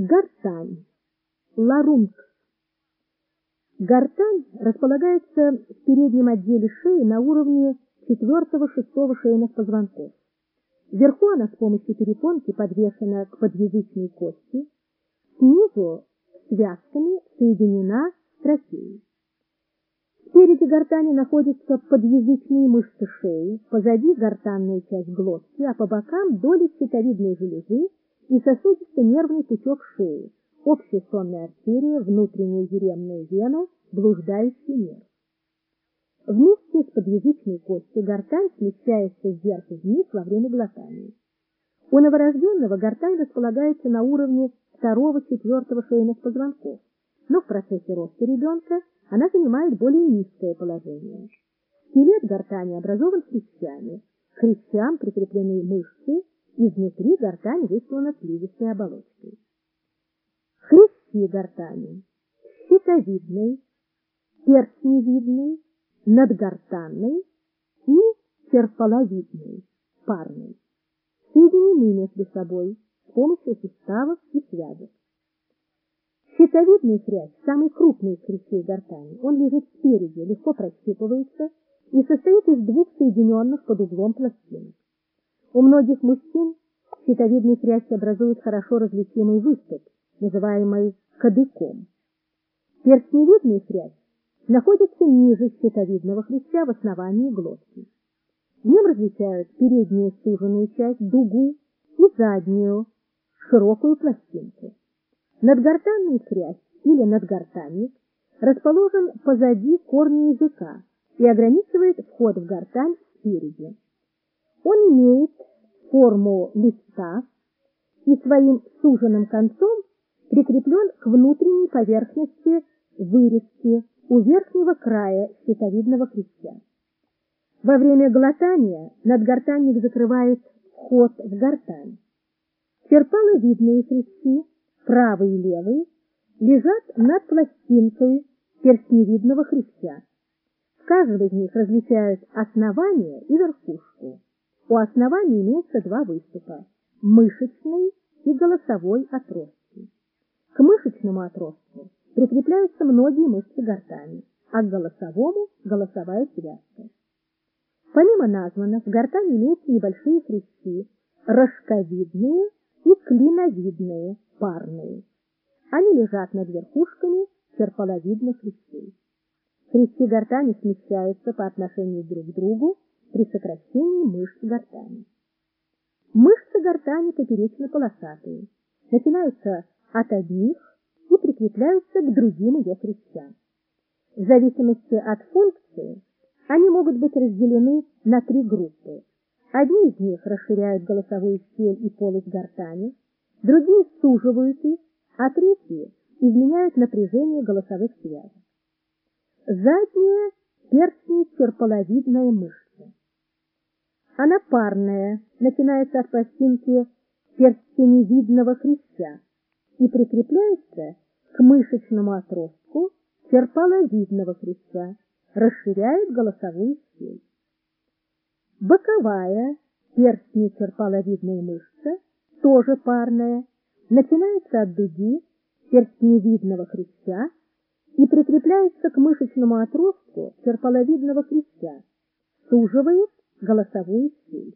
Гортань. Ларунг. Гортань располагается в переднем отделе шеи на уровне 4-6 шейных позвонков. Вверху она с помощью перепонки подвешена к подъязычной кости, снизу связками соединена с трахеей. Спереди гортани находятся подъязычные мышцы шеи, позади гортанная часть глотки, а по бокам доли щитовидной железы и сосудисто-нервный пучок шеи, общая сонная артерия, внутренняя еремная вена, блуждающий нерв. Вместе с подъязычной костью гортань смещается вверх и вниз во время глотания. У новорожденного гортань располагается на уровне второго-четвертого шейных позвонков, но в процессе роста ребенка она занимает более низкое положение. Скелет гортани образован хрящами. К хрящам прикреплены мышцы, изнутри гортань выслана слизистой оболочкой. Хрящи гортани щитовидный, перстневидный, надгортанный и серполовидный, парный, соединены между собой с помощью суставов и связок. Щитовидный хрящ, самый крупный из хрящей гортани, он лежит спереди, легко прощупывается и состоит из двух соединенных под углом пластинок. У многих мужчин щитовидный хрящ образует хорошо различимый выступ, называемый кадыком. Перстневидный хрящ находится ниже щитовидного хряща в основании глотки. В нем различают переднюю суженную часть, дугу, и заднюю, широкую пластинку. Надгортанный хрящ или надгортанник расположен позади корня языка и ограничивает вход в гортань спереди. Он имеет форму листа и своим суженным концом прикреплен к внутренней поверхности вырезки у верхнего края щитовидного хряща. Во время глотания надгортанник закрывает вход в гортань. Серпаловидные хрящи правый и левый, лежат над пластинкой перстневидного хряща. В каждом из них различают основание и верхушку. У основания имеются два выступа – мышечный и голосовой отростки. К мышечному отростку прикрепляются многие мышцы гортани, а к голосовому – голосовая связка. Помимо названных, в гортани имеются небольшие хрящи, рожковидные и клиновидные, парные. Они лежат над верхушками серполовидных хрящей. Хрящи гортани смещаются по отношению друг к другу при сокращении мышц гортани. Мышцы гортани поперечно-полосатые, начинаются от одних и прикрепляются к другим ее хрящам. В зависимости от функции они могут быть разделены на три группы. Одни из них расширяют голосовую щель и полость гортани, другие суживают их, а третьи изменяют напряжение голосовых связок. Задняя перстнево-серполовидная мышца. Она парная, начинается от пластинки перстневидного хряща и прикрепляется к мышечному отростку серполовидного хряща, расширяет голосовую щель. Боковая перстнево-серполовидная мышца тоже парная, начинается от дуги перстневидного хряща и прикрепляется к мышечному отростку серполовидного хряща, суживает голосовую щель.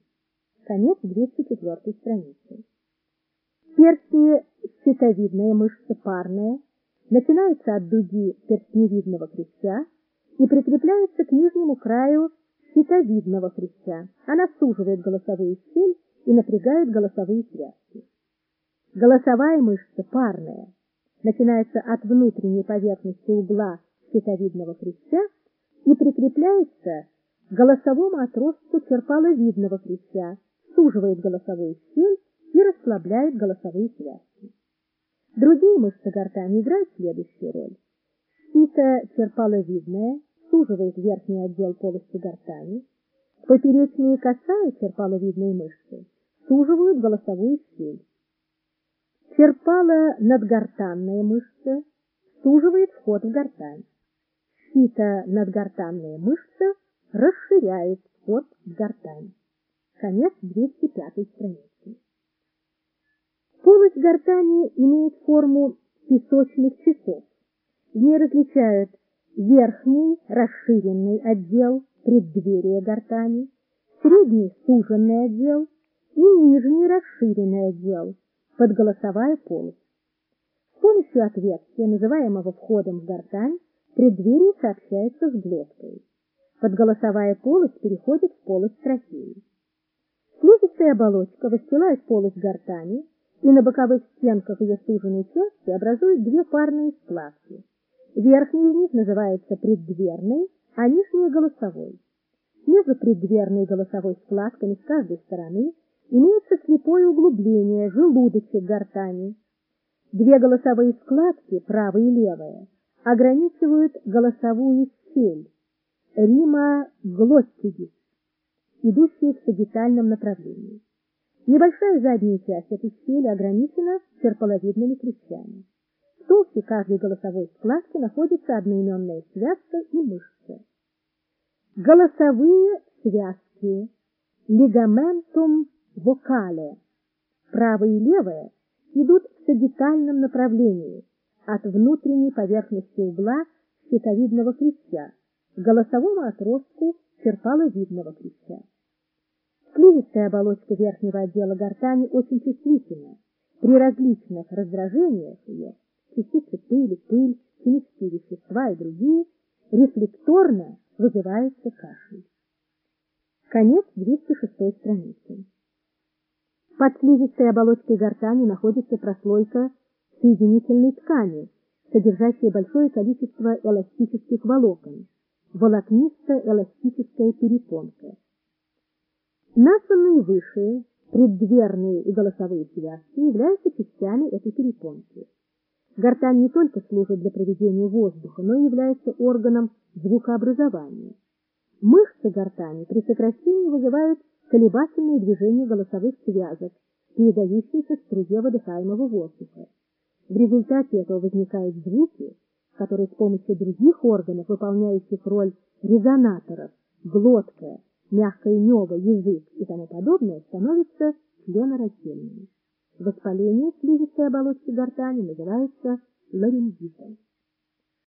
Конец 204 страницы. Перстни щитовидная мышца парная, начинается от дуги перстневидного хряща и прикрепляется к нижнему краю щитовидного хряща. Она суживает голосовую щель и напрягают голосовые связки. Голосовая мышца парная, начинается от внутренней поверхности угла щитовидного хряща и прикрепляется голосовому отростку черпаловидного хряща, суживает голосовую щель и расслабляет голосовые связки. Другие мышцы гортани играют следующую роль. Щито-черпаловидная суживает верхний отдел полости гортани, поперечные косая черпаловидные мышцы суживают голосовую щель. Черпала надгортанная мышца суживает вход в гортань. Щито-надгортанная мышца расширяет вход в гортань. Конец 205 страницы. Полость гортани имеет форму песочных часов. В ней различают верхний расширенный отдел преддверия гортани, средний суженный отдел и нижний расширенный отдел подголосовая полость. С помощью отверстия, называемого входом в гортань, преддверие сообщается с глоткой. Подголосовая полость переходит в полость трахеи. Слизистая оболочка выстилает полость гортани, и на боковых стенках ее суженной части образует две парные складки. Верхняя из них называется преддверной, а нижняя — голосовой. Между преддверной и голосовой складками с каждой стороны имеется слепое углубление, желудочек гортани. Две голосовые складки, правая и левая, ограничивают голосовую щель, рима глоттидис, идущую в сагитальном направлении. Небольшая задняя часть этой щели ограничена серполовидными клещами. В толще каждой голосовой складки находится одноименная связка и мышца. Голосовые связки, лигаментум вокале, правая и левая, идут в сагитальном направлении от внутренней поверхности угла щитовидного клеща голосовому отростку серпаловидного клеща. Слизистая оболочка верхнего отдела гортани очень чувствительна. При различных раздражениях ее, частицы пыли, пыль, химические вещества и другие, рефлекторно вызывается кашель. Конец 206 страницы. Под слизистой оболочкой гортани находится прослойка соединительной ткани, содержащая большое количество эластических волокон, волокнисто-эластическая перепонка. Названные выше преддверные и голосовые связки являются частями этой перепонки. Гортань не только служит для проведения воздуха, но и является органом звукообразования. Мышцы гортани при сокращении вызывают колебательное движение голосовых связок, передающиеся струе выдыхаемого воздуха. В результате этого возникают звуки, которые с помощью других органов, выполняющих роль резонаторов, глотка, мягкое небо, язык и тому подобное, становятся членорастениями. Воспаление слизистой оболочки гортани называется ларингитом.